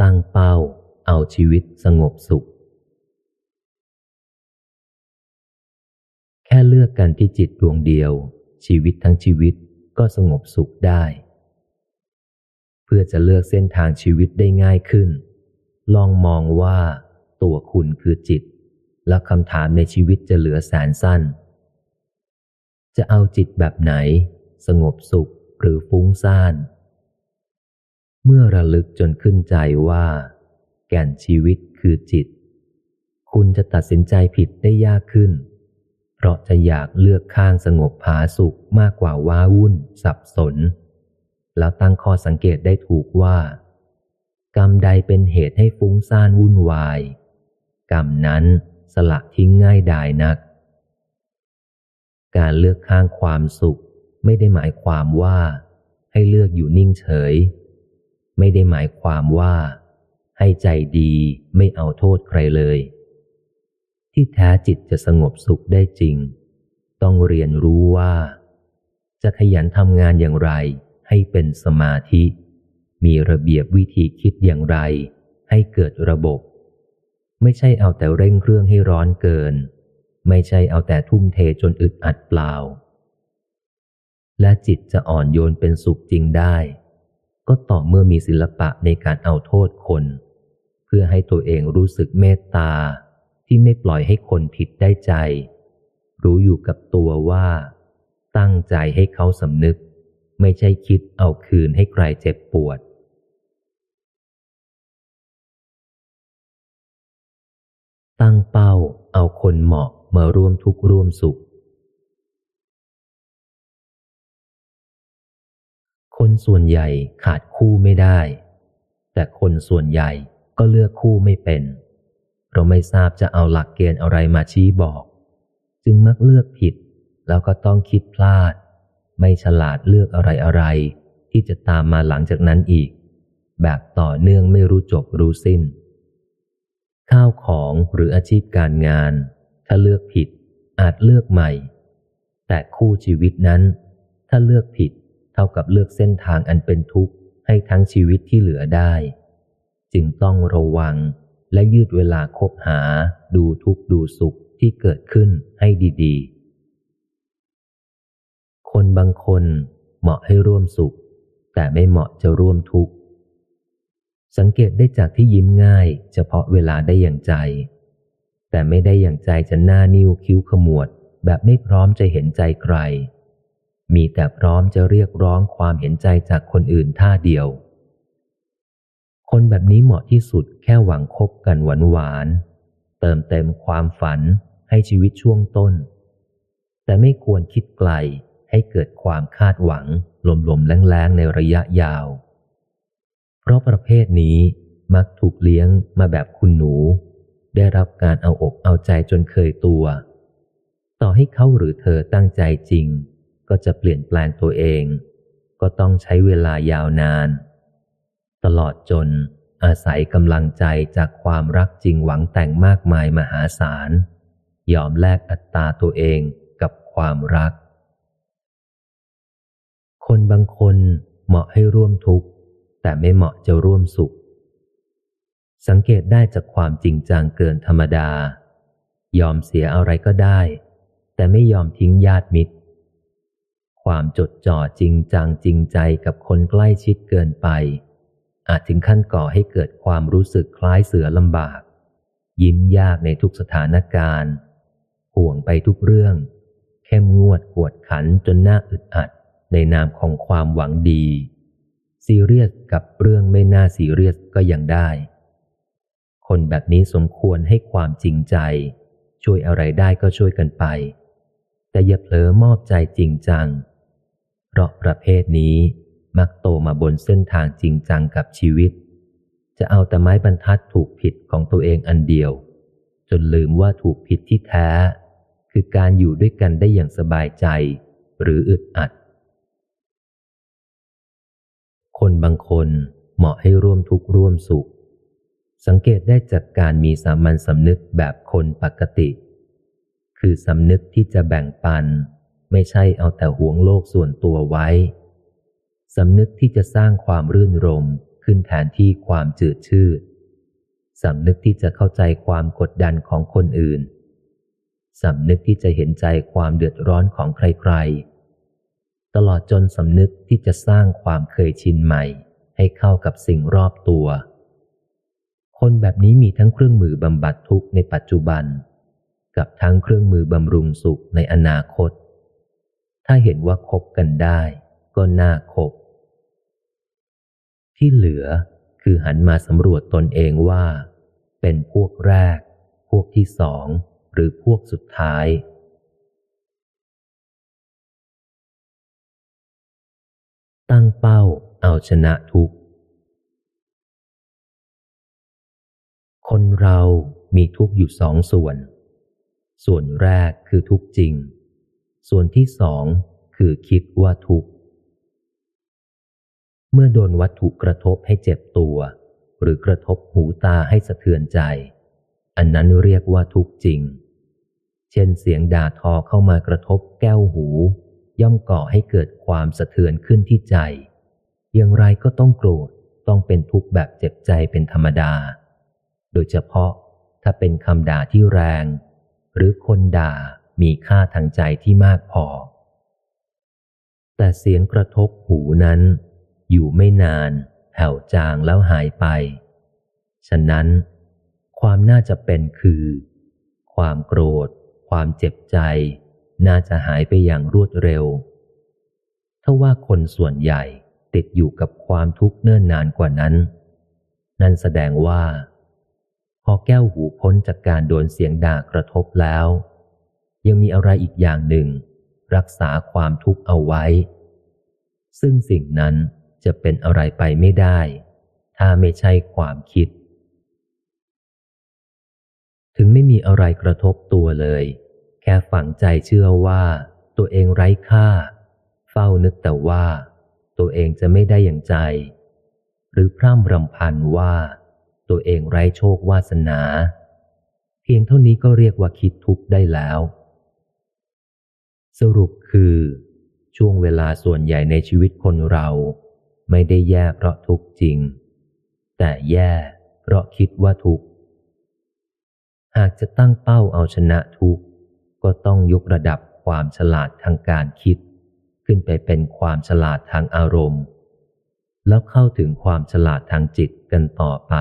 ตั้งเป้า เอาชีวิตสงบสุข แค่เลือกกันที่จิตดวงเดียว ชีวิตทั้งชีวิตก็สงบสุขได้ เพื่อจะเลือกเส้นทางชีวิตได้ง่ายขึ้น ลองมองว่าตัวคุณคือจิต และคำถามในชีวิตจะเหลือแสนสั้น จะเอาจิตแบบไหน สงบสุขหรือฟุ้งซ่าน เมื่อระลึกจนขึ้นใจว่า แก่นชีวิตคือจิต คุณจะตัดสินใจผิดได้ยากขึ้น เพราะจะอยากเลือกข้างสงบผาสุขมากกว่าว้าวุ่น สับสน แล้วตั้งข้อสังเกตได้ถูกว่า กรรมใดเป็นเหตุให้ฟุ้งซ่านวุ่นวาย กรรมนั้นสละทิ้งง่ายดายนัก การเลือกข้างความสุขไม่ได้หมายความว่า ให้เลือกอยู่นิ่งเฉย ไม่ได้หมายความว่า ให้ใจดีไม่เอาโทษใครเลย ที่แท้จิตจะสงบสุขได้จริง ต้องเรียนรู้ว่า จะขยันทำงานอย่างไร ให้เป็นสมาธิ มีระเบียบวิธีคิดอย่างไร ให้เกิดระบบ ไม่ใช่เอาแต่เร่งเครื่องให้ร้อนเกิน ไม่ใช่เอาแต่ทุ่มเทจนอึดอัดเปล่า และจิตจะอ่อนโยนเป็นสุขจริงได้ ก็ต่อเมื่อมีศิลปะในการเอาโทษคน เพื่อให้ตัวเองรู้สึกเมตตาที่ไม่ปล่อยให้คนผิดได้ใจ รู้อยู่กับตัวว่า ตั้งใจให้เขาสำนึก ไม่ใช่คิดเอาคืนให้ใครเจ็บปวด ตั้งเป้าเอาคนเหมาะมาร่วมทุกข์ร่วมสุข คนส่วนใหญ่ขาดคู่ไม่ได้ แต่คนส่วนใหญ่ก็เลือกคู่ไม่เป็น เราไม่ทราบจะเอาหลักเกณฑ์อะไรมาชี้บอก จึงมักเลือกผิด แล้วก็ต้องคิดพลาด ไม่ฉลาดเลือกอะไรอะไร ที่จะตามมาหลังจากนั้นอีก แบบต่อเนื่องไม่รู้จบรู้สิ้น ข้าวของหรืออาชีพการงาน ถ้าเลือกผิดอาจเลือกใหม่ แต่คู่ชีวิตนั้น ถ้าเลือกผิด ท่ากับเลือกเส้นทางอันเป็นทุกข์ให้ทั้งชีวิตที่เหลือได้ จึงต้องระวังและยืดเวลาคบหาดูทุกข์ดูสุขที่เกิดขึ้นให้ดีๆ คนบางคนเหมาะให้ร่วมสุข แต่ไม่เหมาะจะร่วมทุกข์ สังเกตได้จากที่ยิ้มง่าย เฉพาะเวลาได้อย่างใจ แต่ไม่ได้อย่างใจจะหน้านิ้วคิ้วขมวด แบบไม่พร้อมจะเห็นใจใคร มีแต่พร้อมจะเรียกร้องความเห็นใจจากคนอื่นท่าเดียว คนแบบนี้เหมาะที่สุดแค่หวังคบกันหวานหวาน เติมเต็มความฝันให้ชีวิตช่วงต้น แต่ไม่ควรคิดไกลให้เกิดความคาดหวังลมๆแรงๆในระยะยาว เพราะประเภทนี้มักถูกเลี้ยงมาแบบคุณหนู ได้รับการเอาอกเอาใจจนเคยตัว ต่อให้เขาหรือเธอตั้งใจจริง ก็จะเปลี่ยนแปลงตัวเอง ก็ต้องใช้เวลายาวนาน ตลอดจนอาศัยกำลังใจจากความรักจริงหวังแต่งมากมายมหาศาล ยอมแลกอัตตาตัวเองกับความรัก คนบางคนเหมาะให้ร่วมทุกข์ แต่ไม่เหมาะจะร่วมสุข สังเกตได้จากความจริงจังเกินธรรมดา ยอมเสียอะไรก็ได้ แต่ไม่ยอมทิ้งญาติมิตร ความจดจ่อจริงจังจริงใจกับคนใกล้ชิดเกินไป อาจถึงขั้นก่อให้เกิดความรู้สึกคล้ายเสือลำบาก ยิ้มยากในทุกสถานการณ์ ห่วงไปทุกเรื่อง เข้มงวดกวดขันจนหน่าอึดอัดในนามของความหวังดี ซีเรียสกับเรื่องไม่น่าซีเรียสก็ยังได้ คนแบบนี้สมควรให้ความจริงใจ ช่วยอะไรได้ก็ช่วยกันไป แต่อย่าเผลอมอบใจจริงจัง เพราะประเภทนี้มักโตมาบนเส้นทางจริงจังกับชีวิต จะเอาแต่ไม้บรรทัดถูกผิดของตัวเองอันเดียว จนลืมว่าถูกผิดที่แท้ คือการอยู่ด้วยกันได้อย่างสบายใจ หรืออึดอัด คนบางคนเหมาะให้ร่วมทุกข์ร่วมสุข สังเกตได้จากการมีสามัญสำนึกแบบคนปกติ คือสำนึกที่จะแบ่งปัน ไม่ใช่เอาแต่หวงโลกส่วนตัวไว้สำนึกที่จะสร้างความรื่นรมขขึ้นแทนที่ความจืดชืดสำนึกที่จะเข้าใจความกดดันของคนอื่นสำนึกที่จะเห็นใจความเดือดร้อนของใครๆ ตลอดจนสำนึกที่จะสร้างความเคยชินใหม่ ให้เข้ากับสิ่งรอบตัว คนแบบนี้มีทั้งเครื่องมือบำบัดทุกข์ในปัจจุบัน กับทั้งเครื่องมือบำรุงสุขในอนาคต ถ้าเห็นว่าคบกันได้ ก็น่าคบ ที่เหลือคือหันมาสำรวจตนเองว่า เป็นพวกแรก พวกที่สอง หรือพวกสุดท้ายตั้งเป้าเอาชนะทุก คนเรามีทุกอยู่สองส่วน ส่วนแรกคือทุกจริง ส่วนที่สองคือคิดว่าทุกข์เมื่อโดนวัตถุกระทบให้เจ็บตัว หรือกระทบหูตาให้สะเทือนใจ อันนั้นเรียกว่าทุกข์จริง เช่นเสียงด่าทอเข้ามากระทบแก้วหู ย่อมก่อให้เกิดความสะเทือนขึ้นที่ใจ อย่างไรก็ต้องโกรธต้องเป็นทุกข์แบบเจ็บใจเป็นธรรมดา โดยเฉพาะถ้าเป็นคำด่าที่แรง หรือคนด่า มีค่าทางใจที่มากพอ แต่เสียงกระทบหูนั้น อยู่ไม่นานแผ่วจางแล้วหายไป ฉะนั้น ความน่าจะเป็นคือ ความโกรธ ความเจ็บใจ น่าจะหายไปอย่างรวดเร็วถ้าว่าคนส่วนใหญ่ติดอยู่กับความทุกข์เนิ่นนานกว่านั้น นั่นแสดงว่า พอแก้วหูพ้นจากการโดนเสียงด่ากระทบแล้ว ยังมีอะไรอีกอย่างหนึ่ง รักษาความทุกข์เอาไว้ ซึ่งสิ่งนั้นจะเป็นอะไรไปไม่ได้ ถ้าไม่ใช่ความคิด ถึงไม่มีอะไรกระทบตัวเลย แค่ฝังใจเชื่อว่า ตัวเองไร้ค่า เฝ้านึกแต่ว่า ตัวเองจะไม่ได้อย่างใจ หรือพร่ำรำพันว่า ตัวเองไร้โชควาสนา เพียงเท่านี้ก็เรียกว่าคิดทุกข์ได้แล้ว สรุปคือช่วงเวลาส่วนใหญ่ในชีวิตคนเรา ไม่ได้แย่เพราะทุกข์จริง แต่แย่เพราะคิดว่าทุกข์ หากจะตั้งเป้าเอาชนะทุกข์ ก็ต้องยกระดับความฉลาดทางการคิด ขึ้นไปเป็นความฉลาดทางอารมณ์ แล้วเข้าถึงความฉลาดทางจิตกันต่อไป